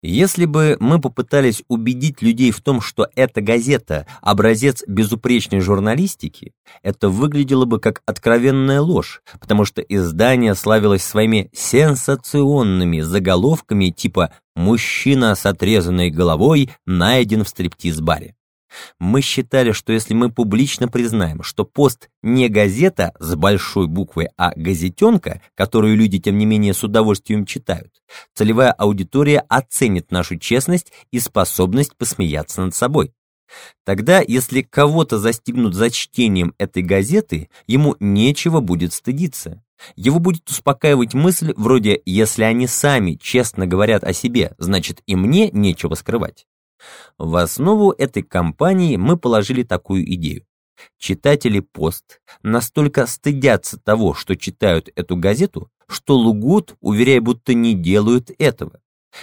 Если бы мы попытались убедить людей в том, что эта газета – образец безупречной журналистики, это выглядело бы как откровенная ложь, потому что издание славилось своими сенсационными заголовками типа «Мужчина с отрезанной головой найден в стриптиз-баре». Мы считали, что если мы публично признаем, что пост не газета с большой буквы, а газетенка, которую люди, тем не менее, с удовольствием читают, целевая аудитория оценит нашу честность и способность посмеяться над собой. Тогда, если кого-то застигнут за чтением этой газеты, ему нечего будет стыдиться. Его будет успокаивать мысль вроде «если они сами честно говорят о себе, значит и мне нечего скрывать». В основу этой кампании мы положили такую идею. Читатели «Пост» настолько стыдятся того, что читают эту газету, что лгут, уверяя, будто не делают этого.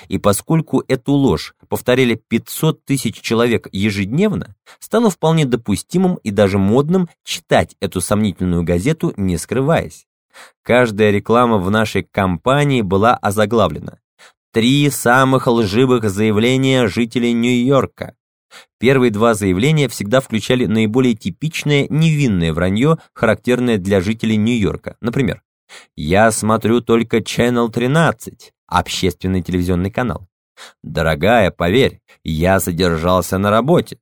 И поскольку эту ложь повторяли 500 тысяч человек ежедневно, стало вполне допустимым и даже модным читать эту сомнительную газету, не скрываясь. Каждая реклама в нашей кампании была озаглавлена Три самых лживых заявления жителей Нью-Йорка. Первые два заявления всегда включали наиболее типичное невинное вранье, характерное для жителей Нью-Йорка. Например, «Я смотрю только Channel 13, общественный телевизионный канал. Дорогая, поверь, я задержался на работе.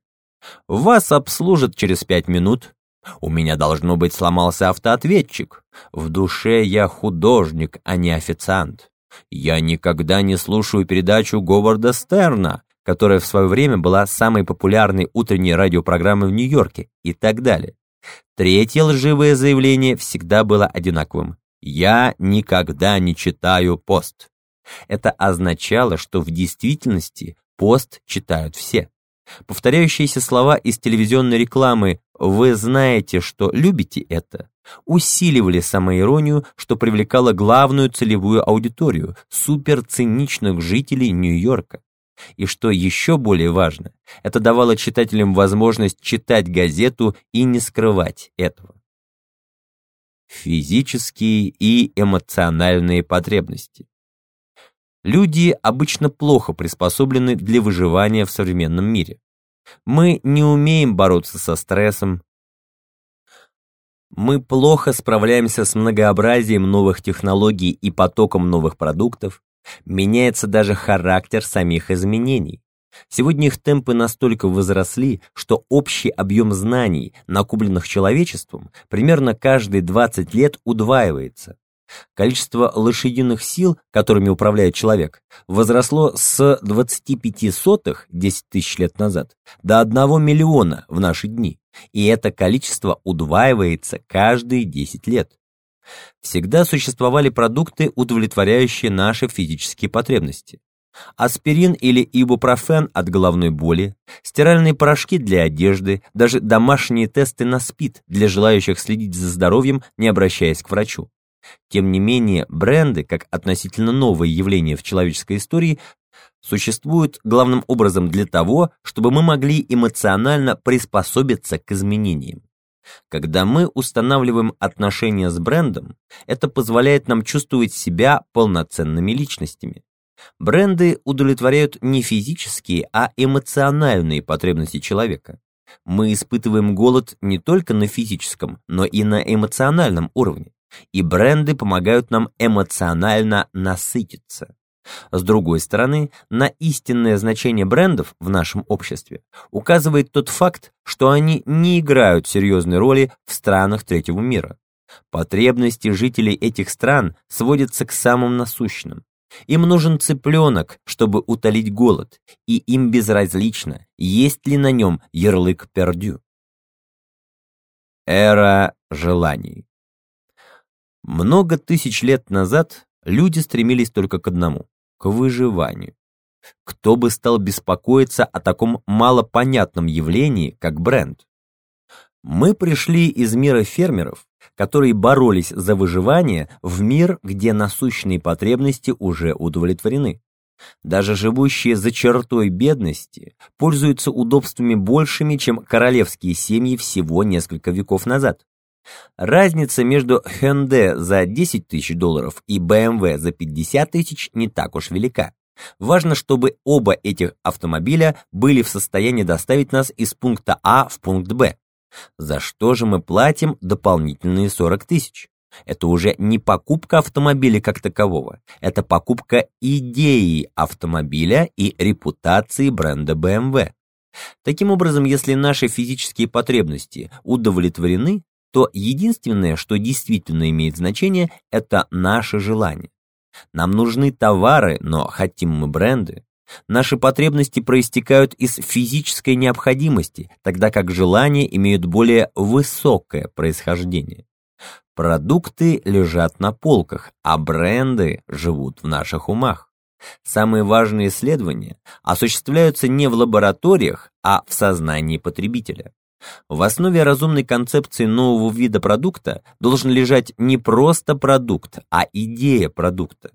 Вас обслужат через пять минут. У меня, должно быть, сломался автоответчик. В душе я художник, а не официант. Я никогда не слушаю передачу Говарда Стерна, которая в свое время была самой популярной утренней радиопрограммой в Нью-Йорке и так далее. Третье лживое заявление всегда было одинаковым. «Я никогда не читаю пост». Это означало, что в действительности пост читают все. Повторяющиеся слова из телевизионной рекламы «Вы знаете, что любите это» усиливали самоиронию, что привлекало главную целевую аудиторию – суперциничных жителей Нью-Йорка. И что еще более важно, это давало читателям возможность читать газету и не скрывать этого. Физические и эмоциональные потребности. Люди обычно плохо приспособлены для выживания в современном мире. Мы не умеем бороться со стрессом, мы плохо справляемся с многообразием новых технологий и потоком новых продуктов, меняется даже характер самих изменений. Сегодня их темпы настолько возросли, что общий объем знаний, накопленных человечеством, примерно каждые 20 лет удваивается. Количество лошадиных сил, которыми управляет человек, возросло с 25 сотых 10 тысяч лет назад до 1 миллиона в наши дни, и это количество удваивается каждые 10 лет. Всегда существовали продукты, удовлетворяющие наши физические потребности. Аспирин или ибупрофен от головной боли, стиральные порошки для одежды, даже домашние тесты на СПИД для желающих следить за здоровьем, не обращаясь к врачу. Тем не менее, бренды, как относительно новое явление в человеческой истории, существуют главным образом для того, чтобы мы могли эмоционально приспособиться к изменениям. Когда мы устанавливаем отношения с брендом, это позволяет нам чувствовать себя полноценными личностями. Бренды удовлетворяют не физические, а эмоциональные потребности человека. Мы испытываем голод не только на физическом, но и на эмоциональном уровне и бренды помогают нам эмоционально насытиться. С другой стороны, на истинное значение брендов в нашем обществе указывает тот факт, что они не играют серьезной роли в странах третьего мира. Потребности жителей этих стран сводятся к самым насущным. Им нужен цыпленок, чтобы утолить голод, и им безразлично, есть ли на нем ярлык пердю. Эра желаний много тысяч лет назад люди стремились только к одному – к выживанию. Кто бы стал беспокоиться о таком малопонятном явлении, как бренд? Мы пришли из мира фермеров, которые боролись за выживание, в мир, где насущные потребности уже удовлетворены. Даже живущие за чертой бедности пользуются удобствами большими, чем королевские семьи всего несколько веков назад. Разница между Hyundai за 10 тысяч долларов и BMW за 50 тысяч не так уж велика. Важно, чтобы оба этих автомобиля были в состоянии доставить нас из пункта А в пункт Б. За что же мы платим дополнительные 40 тысяч? Это уже не покупка автомобиля как такового, это покупка идеи автомобиля и репутации бренда BMW. Таким образом, если наши физические потребности удовлетворены, то единственное, что действительно имеет значение, это наше желание. Нам нужны товары, но хотим мы бренды. Наши потребности проистекают из физической необходимости, тогда как желания имеют более высокое происхождение. Продукты лежат на полках, а бренды живут в наших умах. Самые важные исследования осуществляются не в лабораториях, а в сознании потребителя. В основе разумной концепции нового вида продукта должен лежать не просто продукт, а идея продукта.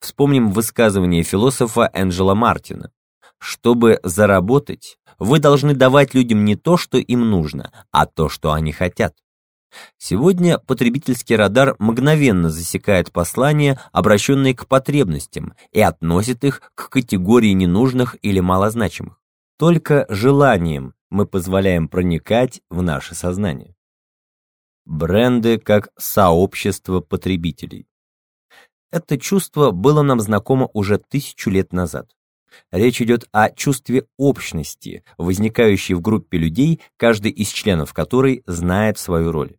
Вспомним высказывание философа Энджела Мартина. Чтобы заработать, вы должны давать людям не то, что им нужно, а то, что они хотят. Сегодня потребительский радар мгновенно засекает послания, обращенные к потребностям, и относит их к категории ненужных или малозначимых. Только желанием мы позволяем проникать в наше сознание. Бренды как сообщество потребителей. Это чувство было нам знакомо уже тысячу лет назад. Речь идет о чувстве общности, возникающей в группе людей, каждый из членов которой знает свою роль.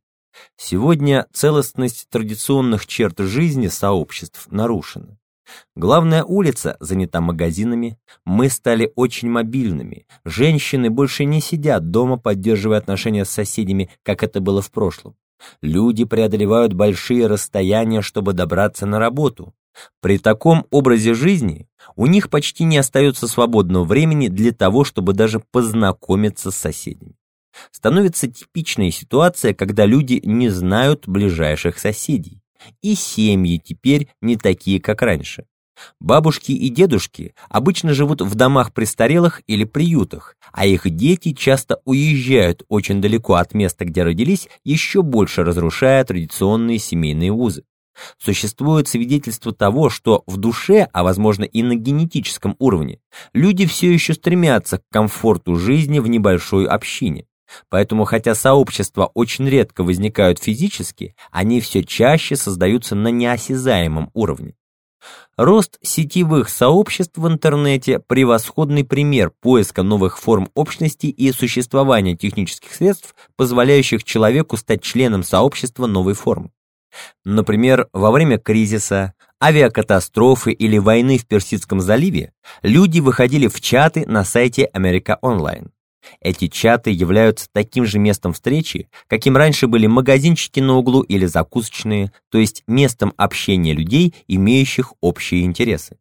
Сегодня целостность традиционных черт жизни сообществ нарушена. Главная улица занята магазинами, мы стали очень мобильными, женщины больше не сидят дома, поддерживая отношения с соседями, как это было в прошлом. Люди преодолевают большие расстояния, чтобы добраться на работу. При таком образе жизни у них почти не остается свободного времени для того, чтобы даже познакомиться с соседями становится типичной ситуация, когда люди не знают ближайших соседей. И семьи теперь не такие, как раньше. Бабушки и дедушки обычно живут в домах престарелых или приютах, а их дети часто уезжают очень далеко от места, где родились, еще больше разрушая традиционные семейные узы. Существует свидетельство того, что в душе, а возможно и на генетическом уровне, люди все еще стремятся к комфорту жизни в небольшой общине. Поэтому, хотя сообщества очень редко возникают физически, они все чаще создаются на неосязаемом уровне. Рост сетевых сообществ в интернете – превосходный пример поиска новых форм общности и существования технических средств, позволяющих человеку стать членом сообщества новой формы. Например, во время кризиса, авиакатастрофы или войны в Персидском заливе люди выходили в чаты на сайте Америка Онлайн. Эти чаты являются таким же местом встречи, каким раньше были магазинчики на углу или закусочные, то есть местом общения людей, имеющих общие интересы.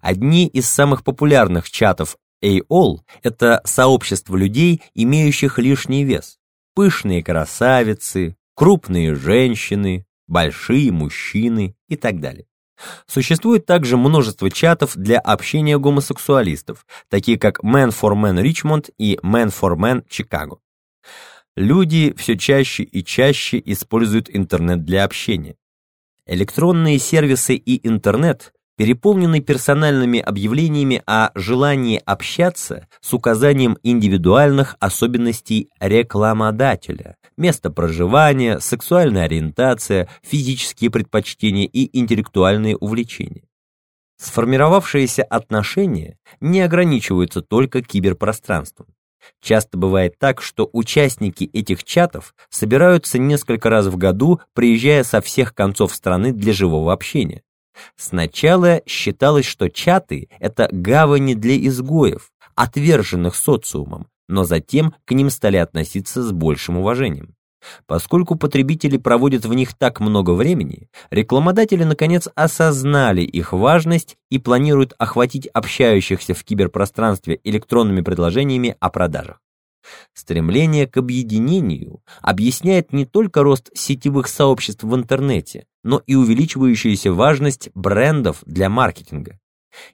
Одни из самых популярных чатов AOL – это сообщество людей, имеющих лишний вес. Пышные красавицы, крупные женщины, большие мужчины и так далее. Существует также множество чатов для общения гомосексуалистов, такие как Man for Men Richmond и Man for Men Chicago. Люди все чаще и чаще используют интернет для общения. Электронные сервисы и интернет переполненный персональными объявлениями о желании общаться с указанием индивидуальных особенностей рекламодателя, место проживания, сексуальная ориентация, физические предпочтения и интеллектуальные увлечения. Сформировавшиеся отношения не ограничиваются только киберпространством. Часто бывает так, что участники этих чатов собираются несколько раз в году, приезжая со всех концов страны для живого общения. Сначала считалось, что чаты – это гавани для изгоев, отверженных социумом, но затем к ним стали относиться с большим уважением. Поскольку потребители проводят в них так много времени, рекламодатели наконец осознали их важность и планируют охватить общающихся в киберпространстве электронными предложениями о продажах. Стремление к объединению объясняет не только рост сетевых сообществ в интернете, но и увеличивающуюся важность брендов для маркетинга.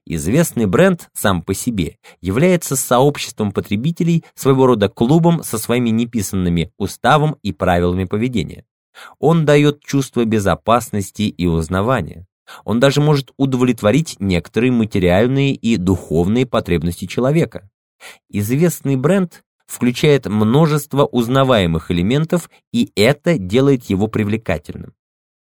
Известный бренд сам по себе является сообществом потребителей, своего рода клубом со своими неписанными уставом и правилами поведения. Он дает чувство безопасности и узнавания. Он даже может удовлетворить некоторые материальные и духовные потребности человека. Известный бренд включает множество узнаваемых элементов, и это делает его привлекательным.